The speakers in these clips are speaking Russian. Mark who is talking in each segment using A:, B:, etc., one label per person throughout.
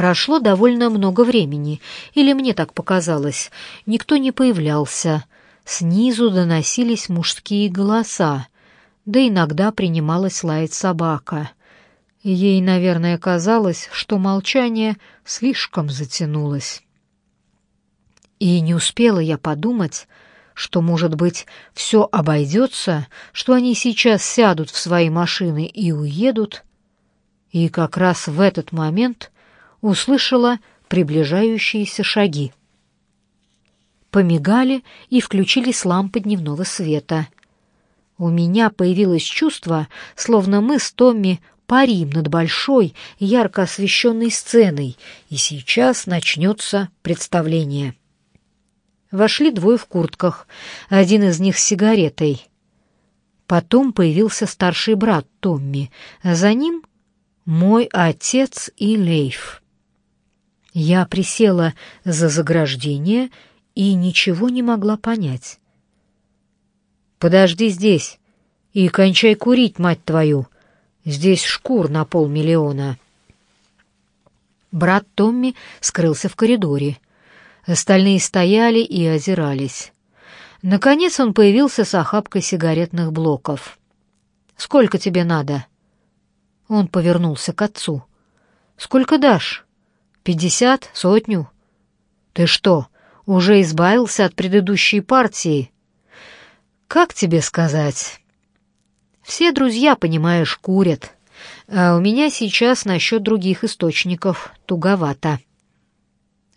A: Прошло довольно много времени, или мне так показалось. Никто не появлялся. Снизу доносились мужские голоса, да иногда принималась лаять собака. Ей, наверное, казалось, что молчание слишком затянулось. И не успела я подумать, что, может быть, все обойдется, что они сейчас сядут в свои машины и уедут. И как раз в этот момент услышала приближающиеся шаги. Помигали и включились лампы дневного света. У меня появилось чувство, словно мы с Томми парим над большой, ярко освещенной сценой, и сейчас начнется представление. Вошли двое в куртках, один из них с сигаретой. Потом появился старший брат Томми, за ним мой отец и Лейф. Я присела за заграждение и ничего не могла понять. «Подожди здесь и кончай курить, мать твою! Здесь шкур на полмиллиона!» Брат Томми скрылся в коридоре. Остальные стояли и озирались. Наконец он появился с охапкой сигаретных блоков. «Сколько тебе надо?» Он повернулся к отцу. «Сколько дашь?» Пятьдесят? Сотню? Ты что, уже избавился от предыдущей партии? Как тебе сказать? Все друзья, понимаешь, курят. А у меня сейчас насчет других источников туговато.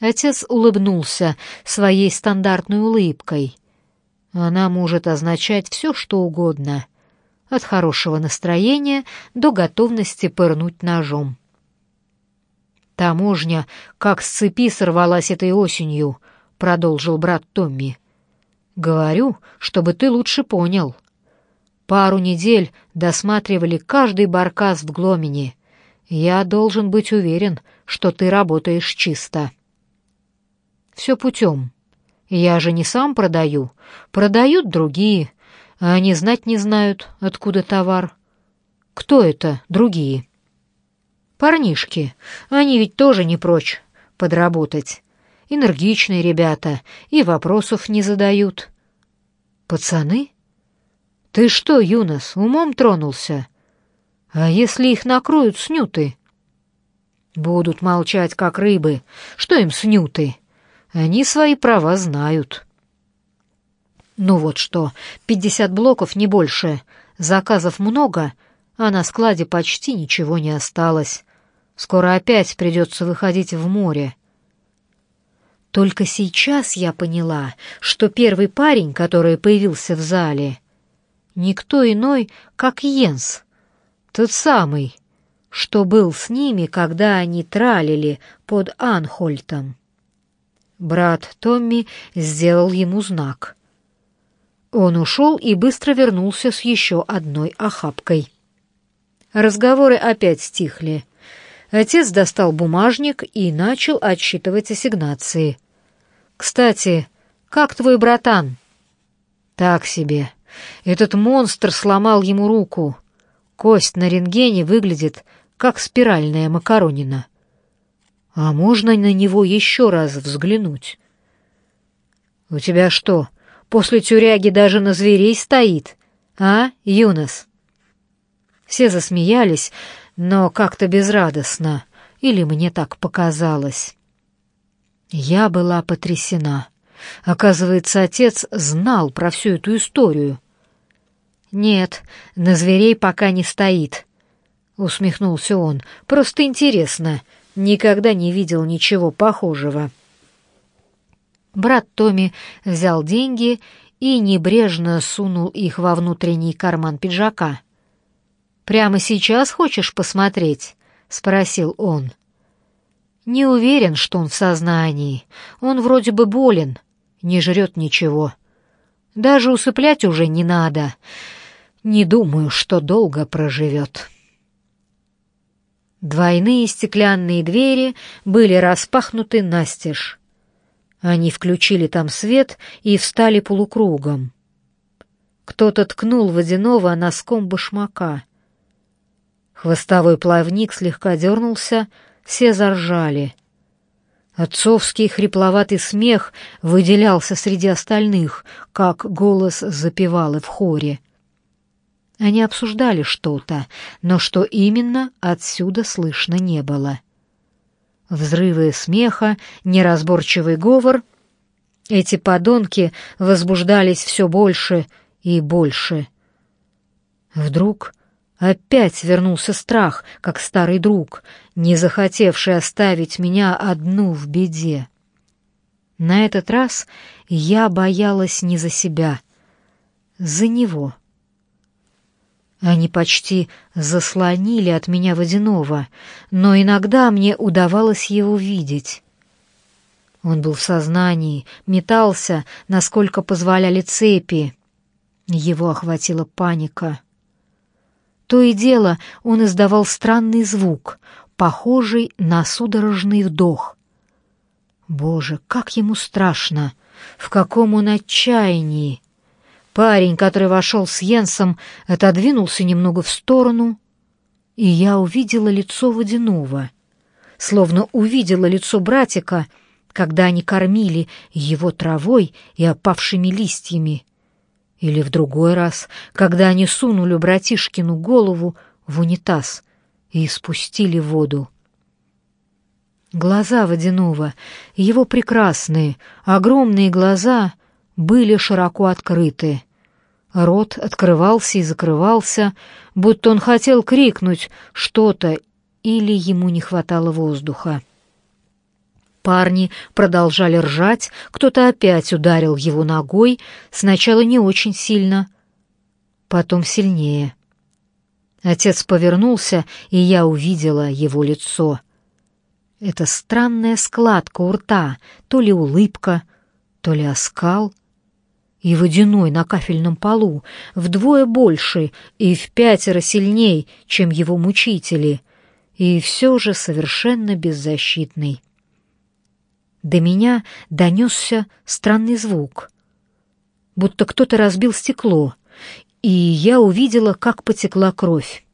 A: Отец улыбнулся своей стандартной улыбкой. Она может означать все, что угодно, от хорошего настроения до готовности пырнуть ножом. «Таможня как с цепи сорвалась этой осенью», — продолжил брат Томми. «Говорю, чтобы ты лучше понял. Пару недель досматривали каждый баркас в Гломине. Я должен быть уверен, что ты работаешь чисто». «Все путем. Я же не сам продаю. Продают другие, они знать не знают, откуда товар. Кто это, другие?» Парнишки, они ведь тоже не прочь подработать. Энергичные ребята и вопросов не задают. Пацаны? Ты что, Юнос, умом тронулся? А если их накроют снюты? Будут молчать, как рыбы. Что им снюты? Они свои права знают. Ну вот что, пятьдесят блоков, не больше. Заказов много, а на складе почти ничего не осталось. Скоро опять придется выходить в море. Только сейчас я поняла, что первый парень, который появился в зале, никто иной, как Йенс, тот самый, что был с ними, когда они тралили под Анхольтом. Брат Томми сделал ему знак. Он ушел и быстро вернулся с еще одной охапкой. Разговоры опять стихли. Отец достал бумажник и начал отсчитывать ассигнации. «Кстати, как твой братан?» «Так себе. Этот монстр сломал ему руку. Кость на рентгене выглядит, как спиральная макаронина. А можно на него еще раз взглянуть?» «У тебя что, после тюряги даже на зверей стоит, а, Юнос?» Все засмеялись, но как-то безрадостно, или мне так показалось. Я была потрясена. Оказывается, отец знал про всю эту историю. «Нет, на зверей пока не стоит», — усмехнулся он. «Просто интересно. Никогда не видел ничего похожего». Брат Томми взял деньги и небрежно сунул их во внутренний карман пиджака. «Прямо сейчас хочешь посмотреть?» — спросил он. «Не уверен, что он в сознании. Он вроде бы болен, не жрет ничего. Даже усыплять уже не надо. Не думаю, что долго проживет». Двойные стеклянные двери были распахнуты настежь. Они включили там свет и встали полукругом. Кто-то ткнул водяного носком башмака — Хвостовой плавник слегка дернулся, все заржали. Отцовский хрипловатый смех выделялся среди остальных, как голос запевалы в хоре. Они обсуждали что-то, но что именно, отсюда слышно не было. Взрывы смеха, неразборчивый говор. Эти подонки возбуждались все больше и больше. Вдруг опять вернулся страх, как старый друг, не захотевший оставить меня одну в беде. На этот раз я боялась не за себя, за него. Они почти заслонили от меня водяного, но иногда мне удавалось его видеть. Он был в сознании, метался, насколько позволяли цепи. Его охватила паника. То и дело он издавал странный звук, похожий на судорожный вдох. Боже, как ему страшно! В каком он отчаянии! Парень, который вошел с Йенсом, отодвинулся немного в сторону, и я увидела лицо водяного, словно увидела лицо братика, когда они кормили его травой и опавшими листьями, или в другой раз, когда они сунули братишкину голову в унитаз и спустили воду. Глаза водяного, его прекрасные, огромные глаза были широко открыты. Рот открывался и закрывался, будто он хотел крикнуть что-то или ему не хватало воздуха. Парни продолжали ржать, кто-то опять ударил его ногой, сначала не очень сильно, потом сильнее. Отец повернулся, и я увидела его лицо. Это странная складка у рта, то ли улыбка, то ли оскал, и водяной на кафельном полу, вдвое больше и в пятеро сильней, чем его мучители, и все же совершенно беззащитный. До меня донесся странный звук, будто кто-то разбил стекло, и я увидела, как потекла кровь.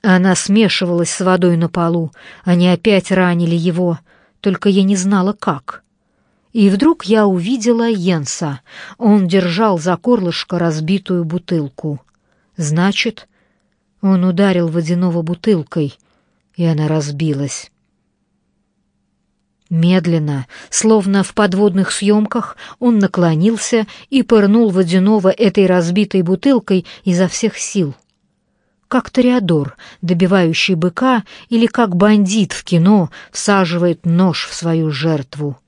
A: Она смешивалась с водой на полу, они опять ранили его, только я не знала, как. И вдруг я увидела Йенса. Он держал за горлышко разбитую бутылку. Значит, он ударил водяного бутылкой, и она разбилась. Медленно, словно в подводных съемках, он наклонился и пырнул водяного этой разбитой бутылкой изо всех сил. Как ториадор, добивающий быка, или как бандит в кино всаживает нож в свою жертву.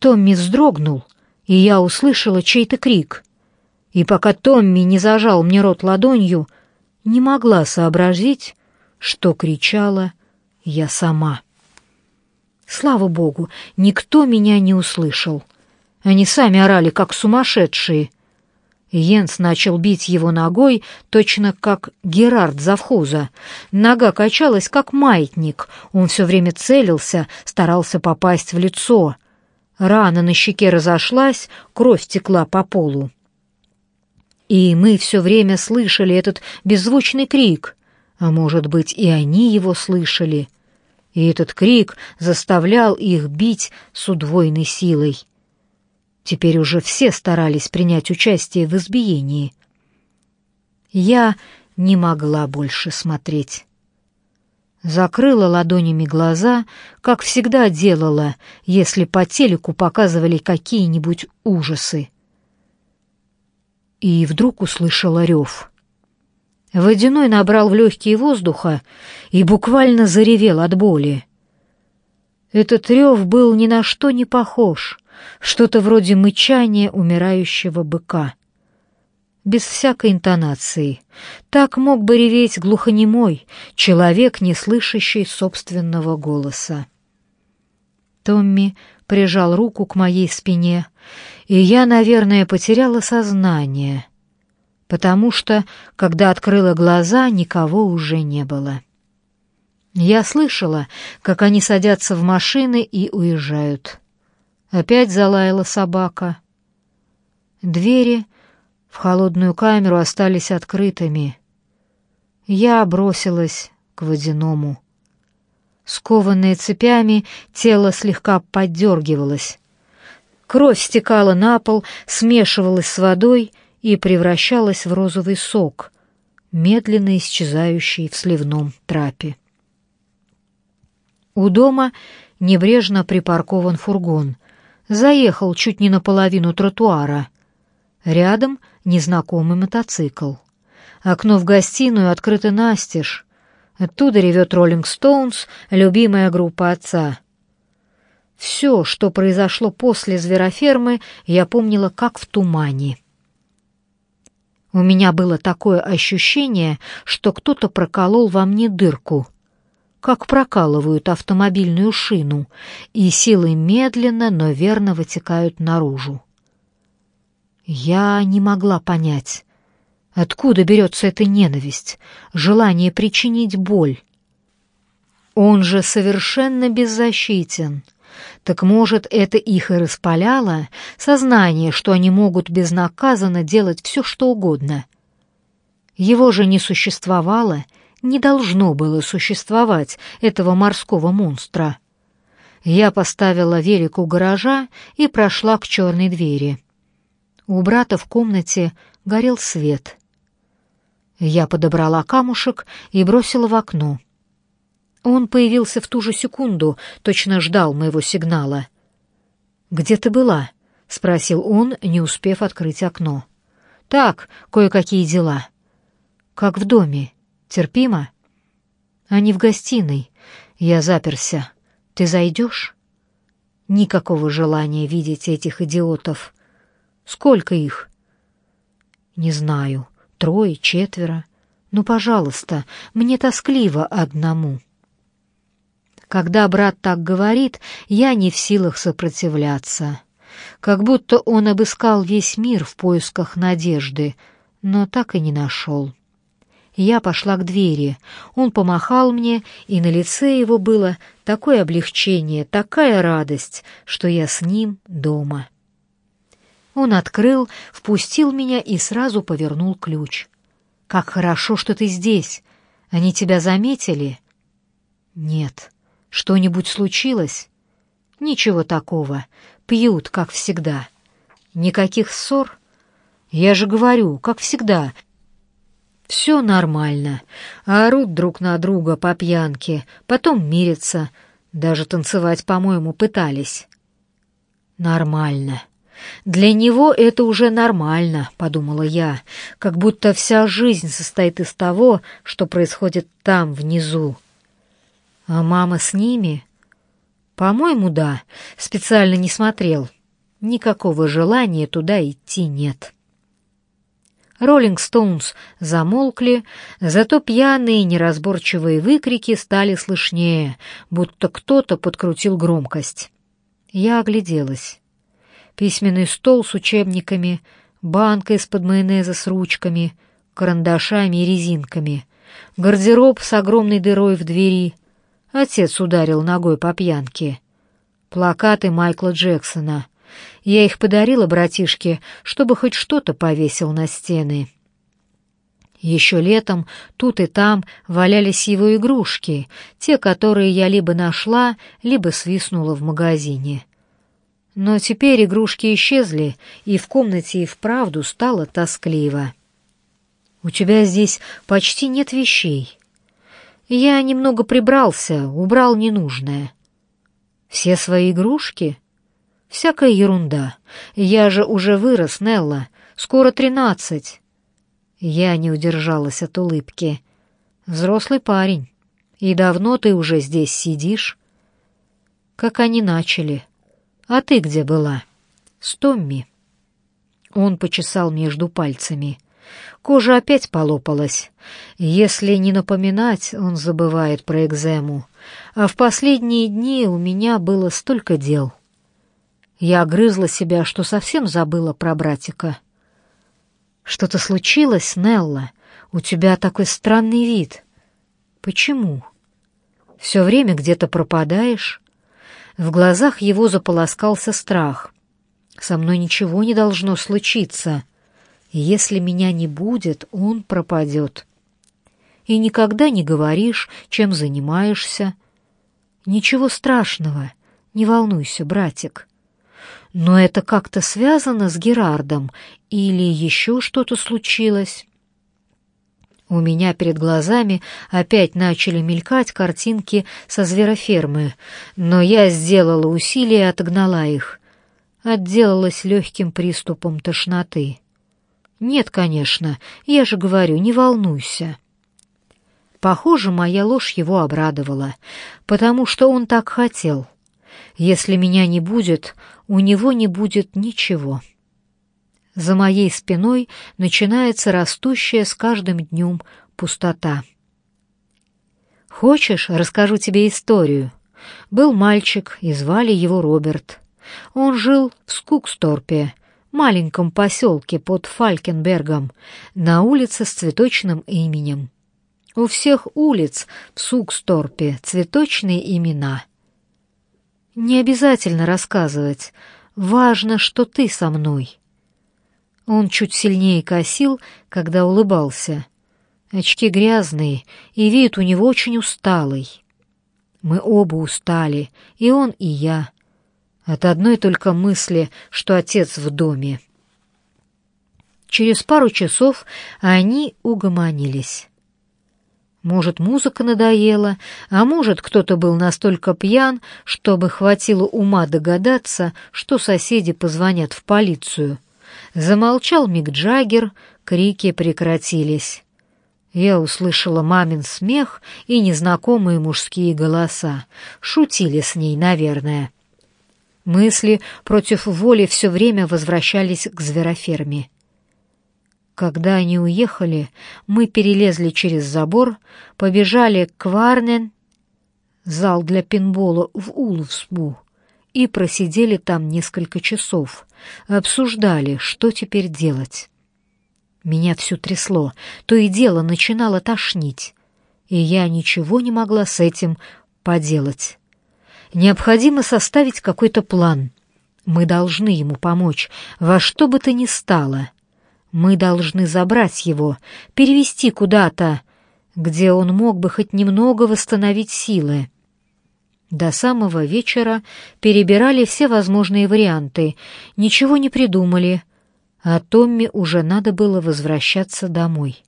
A: Томми вздрогнул, и я услышала чей-то крик. И пока Томми не зажал мне рот ладонью, не могла сообразить, что кричала я сама. Слава богу, никто меня не услышал. Они сами орали, как сумасшедшие. Йенс начал бить его ногой, точно как Герард завхоза. Нога качалась, как маятник. Он все время целился, старался попасть в лицо. Рана на щеке разошлась, кровь текла по полу. И мы все время слышали этот беззвучный крик. А может быть, и они его слышали. И этот крик заставлял их бить с удвоенной силой. Теперь уже все старались принять участие в избиении. Я не могла больше смотреть. Закрыла ладонями глаза, как всегда делала, если по телеку показывали какие-нибудь ужасы. И вдруг услышала рев. Водяной набрал в легкие воздуха и буквально заревел от боли. Этот рев был ни на что не похож, что-то вроде мычания умирающего быка. Без всякой интонации. Так мог бы реветь глухонемой, человек, не слышащий собственного голоса. Томми прижал руку к моей спине, и я, наверное, потеряла сознание — потому что, когда открыла глаза, никого уже не было. Я слышала, как они садятся в машины и уезжают. Опять залаяла собака. Двери в холодную камеру остались открытыми. Я бросилась к водяному. Скованное цепями, тело слегка поддергивалось. Кровь стекала на пол, смешивалась с водой и превращалась в розовый сок, медленно исчезающий в сливном трапе. У дома небрежно припаркован фургон. Заехал чуть не наполовину тротуара. Рядом незнакомый мотоцикл. Окно в гостиную открыто настежь. Оттуда ревет «Роллинг Стоунс», любимая группа отца. Все, что произошло после зверофермы, я помнила как в тумане. У меня было такое ощущение, что кто-то проколол во мне дырку, как прокалывают автомобильную шину, и силы медленно, но верно вытекают наружу. Я не могла понять, откуда берется эта ненависть, желание причинить боль. Он же совершенно беззащитен — так может, это их и распаляло, сознание, что они могут безнаказанно делать все, что угодно. Его же не существовало, не должно было существовать этого морского монстра. Я поставила велик у гаража и прошла к черной двери. У брата в комнате горел свет. Я подобрала камушек и бросила в окно. Он появился в ту же секунду, точно ждал моего сигнала. «Где ты была?» — спросил он, не успев открыть окно. «Так, кое-какие дела». «Как в доме? Терпимо?» «Они в гостиной. Я заперся. Ты зайдешь?» «Никакого желания видеть этих идиотов. Сколько их?» «Не знаю. Трое, четверо. Ну, пожалуйста, мне тоскливо одному». Когда брат так говорит, я не в силах сопротивляться. Как будто он обыскал весь мир в поисках надежды, но так и не нашел. Я пошла к двери. Он помахал мне, и на лице его было такое облегчение, такая радость, что я с ним дома. Он открыл, впустил меня и сразу повернул ключ. «Как хорошо, что ты здесь! Они тебя заметили?» «Нет». Что-нибудь случилось? Ничего такого. Пьют, как всегда. Никаких ссор? Я же говорю, как всегда. Все нормально. Орут друг на друга по пьянке, потом мирятся. Даже танцевать, по-моему, пытались. Нормально. Для него это уже нормально, подумала я, как будто вся жизнь состоит из того, что происходит там, внизу. А мама с ними? По-моему, да. Специально не смотрел. Никакого желания туда идти нет. Роллинг Стоунс замолкли, зато пьяные неразборчивые выкрики стали слышнее, будто кто-то подкрутил громкость. Я огляделась. Письменный стол с учебниками, банка из-под майонеза с ручками, карандашами и резинками, гардероб с огромной дырой в двери — Отец ударил ногой по пьянке. Плакаты Майкла Джексона. Я их подарила братишке, чтобы хоть что-то повесил на стены. Еще летом тут и там валялись его игрушки, те, которые я либо нашла, либо свистнула в магазине. Но теперь игрушки исчезли, и в комнате и вправду стало тоскливо. «У тебя здесь почти нет вещей», я немного прибрался, убрал ненужное. Все свои игрушки? Всякая ерунда. Я же уже вырос, Нелла. Скоро тринадцать. Я не удержалась от улыбки. Взрослый парень. И давно ты уже здесь сидишь? Как они начали. А ты где была? С Томми. Он почесал между пальцами. Кожа опять полопалась. Если не напоминать, он забывает про экзему. А в последние дни у меня было столько дел. Я огрызла себя, что совсем забыла про братика. «Что-то случилось, Нелла? У тебя такой странный вид. Почему? Все время где-то пропадаешь?» В глазах его заполоскался страх. «Со мной ничего не должно случиться. Если меня не будет, он пропадет. и никогда не говоришь, чем занимаешься. Ничего страшного, не волнуйся, братик. Но это как-то связано с Герардом или еще что-то случилось? У меня перед глазами опять начали мелькать картинки со зверофермы, но я сделала усилие и отогнала их. Отделалась легким приступом тошноты. «Нет, конечно, я же говорю, не волнуйся». Похоже, моя ложь его обрадовала, потому что он так хотел. Если меня не будет, у него не будет ничего. За моей спиной начинается растущая с каждым днем пустота. «Хочешь, расскажу тебе историю?» Был мальчик, и звали его Роберт. Он жил в Скуксторпе, маленьком поселке под Фалькенбергом, на улице с цветочным именем. У всех улиц в Скуксторпе цветочные имена. Не обязательно рассказывать, важно, что ты со мной. Он чуть сильнее косил, когда улыбался. Очки грязные, и вид у него очень усталый. Мы оба устали, и он, и я. От одной только мысли, что отец в доме. Через пару часов они угомонились. Может, музыка надоела, а может, кто-то был настолько пьян, чтобы хватило ума догадаться, что соседи позвонят в полицию — Замолчал Мик Джаггер, крики прекратились. Я услышала мамин смех и незнакомые мужские голоса. Шутили с ней, наверное. Мысли против воли все время возвращались к звероферме. Когда они уехали, мы перелезли через забор, побежали к Варнен, зал для пинбола в Улвсбу, и просидели там несколько часов, обсуждали, что теперь делать. Меня всё трясло, то и дело начинало тошнить, и я ничего не могла с этим поделать. Необходимо составить какой-то план. Мы должны ему помочь, во что бы то ни стало. Мы должны забрать его, перевести куда-то, где он мог бы хоть немного восстановить силы. До самого вечера перебирали все возможные варианты, ничего не придумали, а Томми уже надо было возвращаться домой.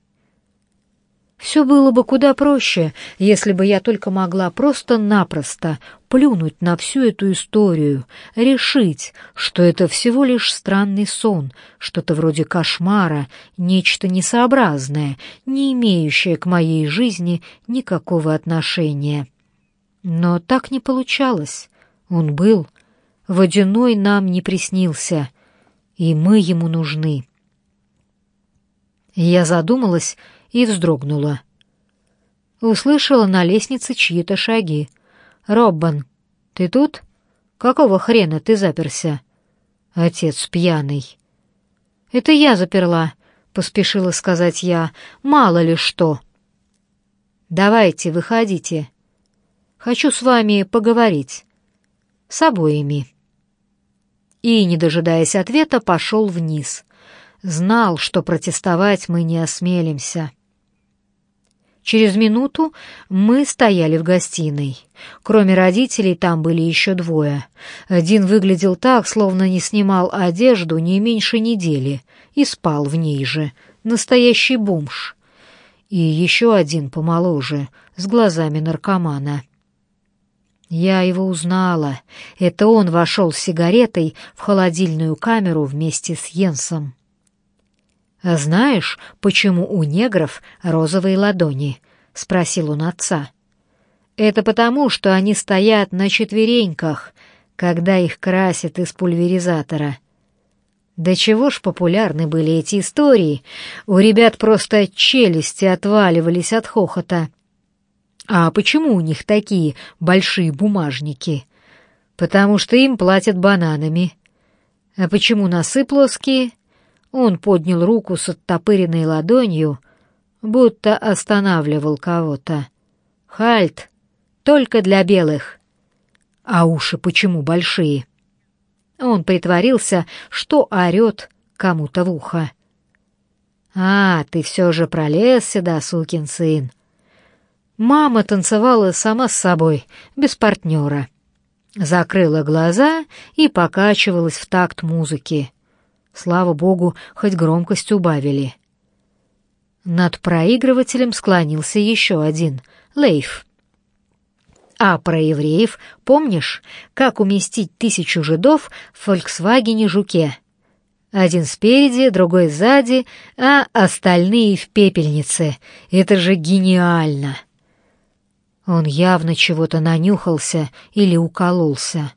A: Все было бы куда проще, если бы я только могла просто-напросто плюнуть на всю эту историю, решить, что это всего лишь странный сон, что-то вроде кошмара, нечто несообразное, не имеющее к моей жизни никакого отношения. Но так не получалось. Он был. Водяной нам не приснился, и мы ему нужны. Я задумалась и вздрогнула. Услышала на лестнице чьи-то шаги. «Роббан, ты тут? Какого хрена ты заперся?» Отец пьяный. «Это я заперла», — поспешила сказать я. «Мало ли что». «Давайте, выходите», Хочу с вами поговорить. С обоими». И, не дожидаясь ответа, пошел вниз. Знал, что протестовать мы не осмелимся. Через минуту мы стояли в гостиной. Кроме родителей там были еще двое. Один выглядел так, словно не снимал одежду не меньше недели и спал в ней же. Настоящий бомж. И еще один помоложе, с глазами наркомана. Я его узнала. Это он вошел с сигаретой в холодильную камеру вместе с Йенсом. «А знаешь, почему у негров розовые ладони?» — спросил он отца. «Это потому, что они стоят на четвереньках, когда их красят из пульверизатора». Да чего ж популярны были эти истории, у ребят просто челюсти отваливались от хохота. А почему у них такие большие бумажники? Потому что им платят бананами. А почему носы плоские? Он поднял руку с оттопыренной ладонью, будто останавливал кого-то. Хальт, только для белых. А уши почему большие? Он притворился, что орет кому-то в ухо. «А, ты все же пролез сюда, сукин сын!» Мама танцевала сама с собой, без партнера. Закрыла глаза и покачивалась в такт музыки. Слава богу, хоть громкость убавили. Над проигрывателем склонился еще один — Лейф. А про евреев помнишь, как уместить тысячу жидов в «Фольксвагене Жуке»? Один спереди, другой сзади, а остальные в пепельнице. Это же гениально! Он явно чего-то нанюхался или укололся.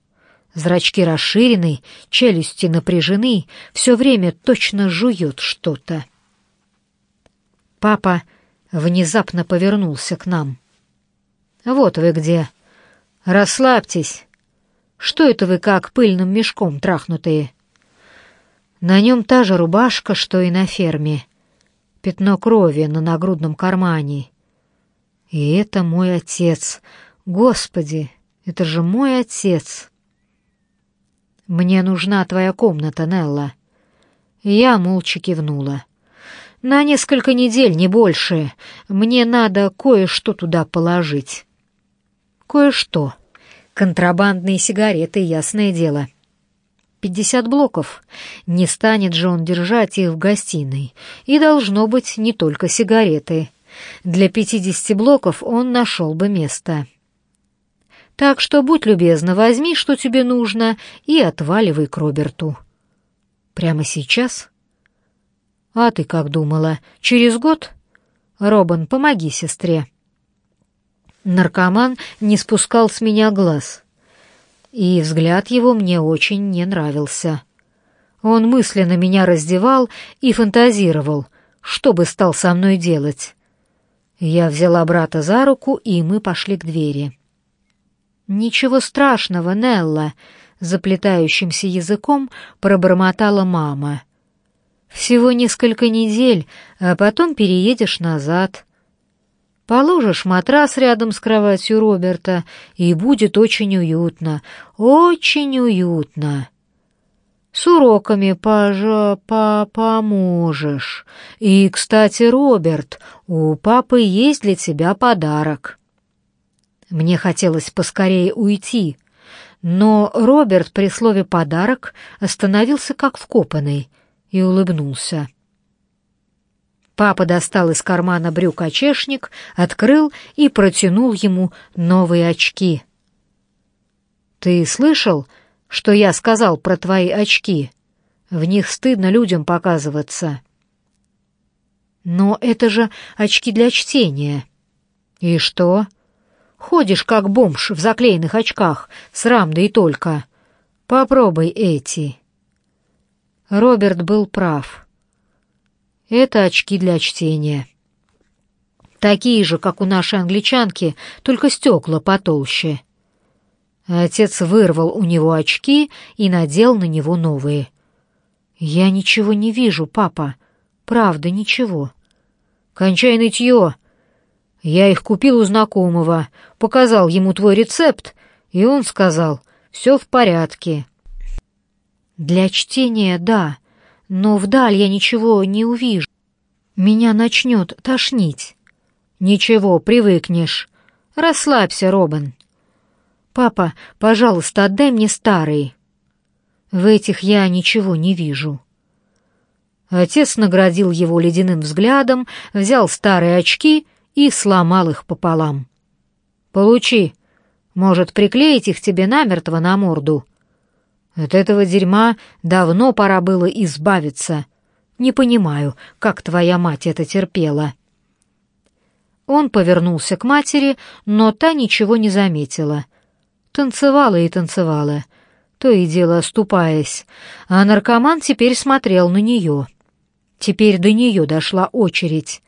A: Зрачки расширены, челюсти напряжены, все время точно жует что-то. Папа внезапно повернулся к нам. «Вот вы где. Расслабьтесь. Что это вы как пыльным мешком трахнутые?» На нем та же рубашка, что и на ферме. Пятно крови на нагрудном кармане. И это мой отец. Господи, это же мой отец. «Мне нужна твоя комната, Нелла». Я молча кивнула. «На несколько недель, не больше. Мне надо кое-что туда положить». «Кое-что. Контрабандные сигареты, ясное дело». «Пятьдесят блоков. Не станет же он держать их в гостиной. И должно быть не только сигареты. Для пятидесяти блоков он нашел бы место». Так что будь любезна, возьми, что тебе нужно, и отваливай к Роберту. Прямо сейчас? А ты как думала, через год? Робан, помоги сестре. Наркоман не спускал с меня глаз, и взгляд его мне очень не нравился. Он мысленно меня раздевал и фантазировал, что бы стал со мной делать. Я взяла брата за руку, и мы пошли к двери. «Ничего страшного, Нелла», — заплетающимся языком пробормотала мама. «Всего несколько недель, а потом переедешь назад. Положишь матрас рядом с кроватью Роберта, и будет очень уютно, очень уютно». С уроками, пожа, по поможешь. И, кстати, Роберт, у папы есть для тебя подарок. Мне хотелось поскорее уйти, но Роберт при слове «подарок» остановился как вкопанный и улыбнулся. Папа достал из кармана брюк очешник, открыл и протянул ему новые очки. «Ты слышал, что я сказал про твои очки? В них стыдно людям показываться». «Но это же очки для чтения». «И что?» Ходишь как бомж в заклеенных очках, срам да и только. Попробуй эти». Роберт был прав. Это очки для чтения. Такие же, как у нашей англичанки, только стекла потолще. Отец вырвал у него очки и надел на него новые. «Я ничего не вижу, папа. Правда, ничего». «Кончай нытье!» Я их купил у знакомого, показал ему твой рецепт, и он сказал, все в порядке. Для чтения — да, но вдаль я ничего не увижу. Меня начнет тошнить. Ничего, привыкнешь. Расслабься, Робин. Папа, пожалуйста, отдай мне старые. В этих я ничего не вижу. Отец наградил его ледяным взглядом, взял старые очки и сломал их пополам. «Получи. Может, приклеить их тебе намертво на морду?» От этого дерьма давно пора было избавиться. Не понимаю, как твоя мать это терпела. Он повернулся к матери, но та ничего не заметила. Танцевала и танцевала, то и дело оступаясь, а наркоман теперь смотрел на нее. Теперь до нее дошла очередь.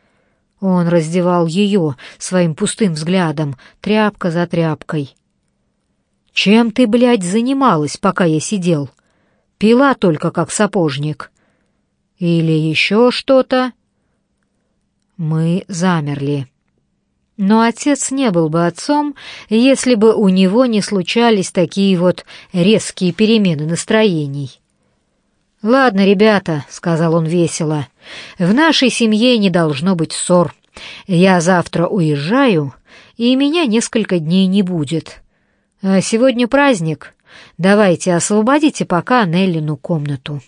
A: Он раздевал ее своим пустым взглядом, тряпка за тряпкой. «Чем ты, блядь, занималась, пока я сидел? Пила только как сапожник. Или еще что-то?» Мы замерли. Но отец не был бы отцом, если бы у него не случались такие вот резкие перемены настроений. «Ладно, ребята», — сказал он весело, — «в нашей семье не должно быть ссор. Я завтра уезжаю, и меня несколько дней не будет. А сегодня праздник. Давайте освободите пока Неллину комнату».